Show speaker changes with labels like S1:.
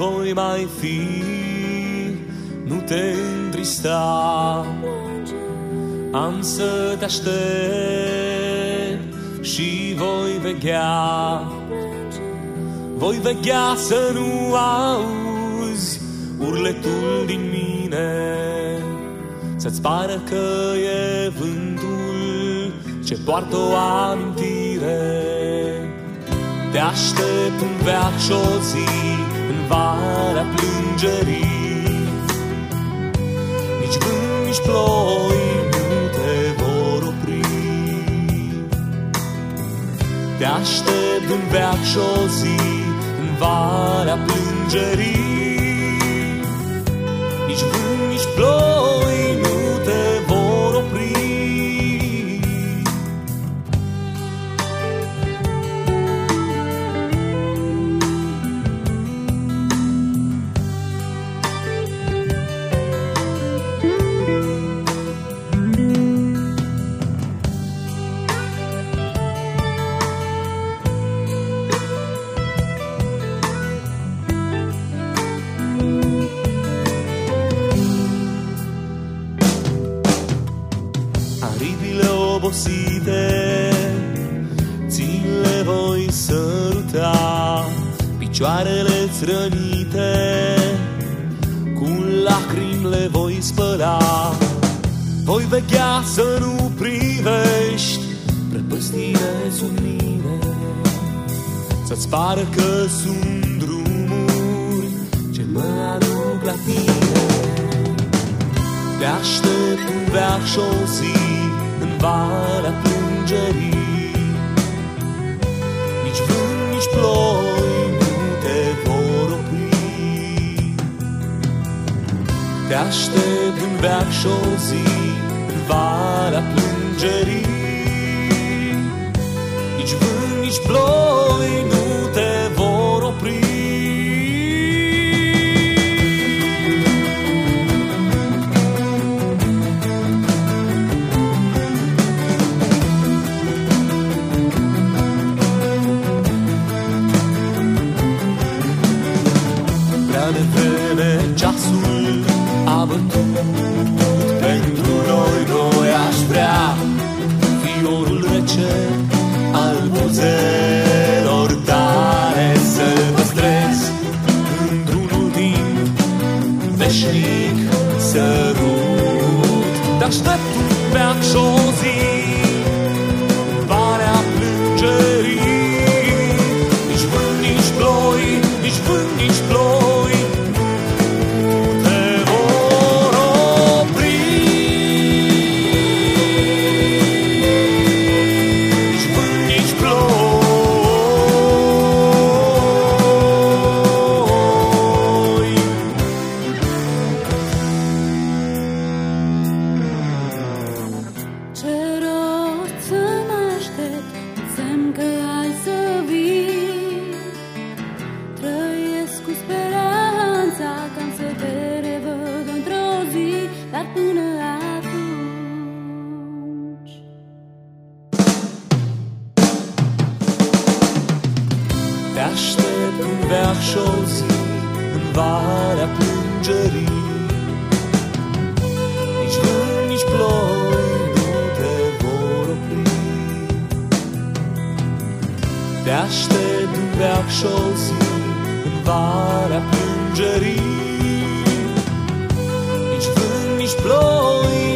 S1: voi mai fi, nu te întrista. Am să te aștept și voi veghea. Voi veghea să nu auzi urletul din mine, Să-ți pară că e vântul ce poartă o amintire. Te aștept în veac și o zi, în vara plângerii. Nici vânt, nici ploi nu te vor opri. Te aștept în veac și o zi, în vara plângerii. Aripile obosite Ți le voi săruta. Picioarele-ți rănite Cu lacrimi le voi spăla. Voi veghea să nu privești Prăpăstire sub mine Să-ți pară că sunt drumuri Ce mă aduc la tine. Te aștept în veac și o zi, în vara plângerii. Nici vânt, nici ploi nu te vor opri. Te aștept în veac și o zi, în vara plângerii. Nici vânt, nici ploi Prea devreme ceasul a bătut. Pentru noi, noi aș vrea Fiorul rece al buzelor tale Să-l păstrez într-unul din veșnic sărut. Te aștept un veac și o zi
S2: aștept
S1: un veac și o zi în valea plângerii. Nici vânt, nici ploi nu te vor opri. Te aștept un veac și o zi în valea plângerii. Nici vânt, nici ploi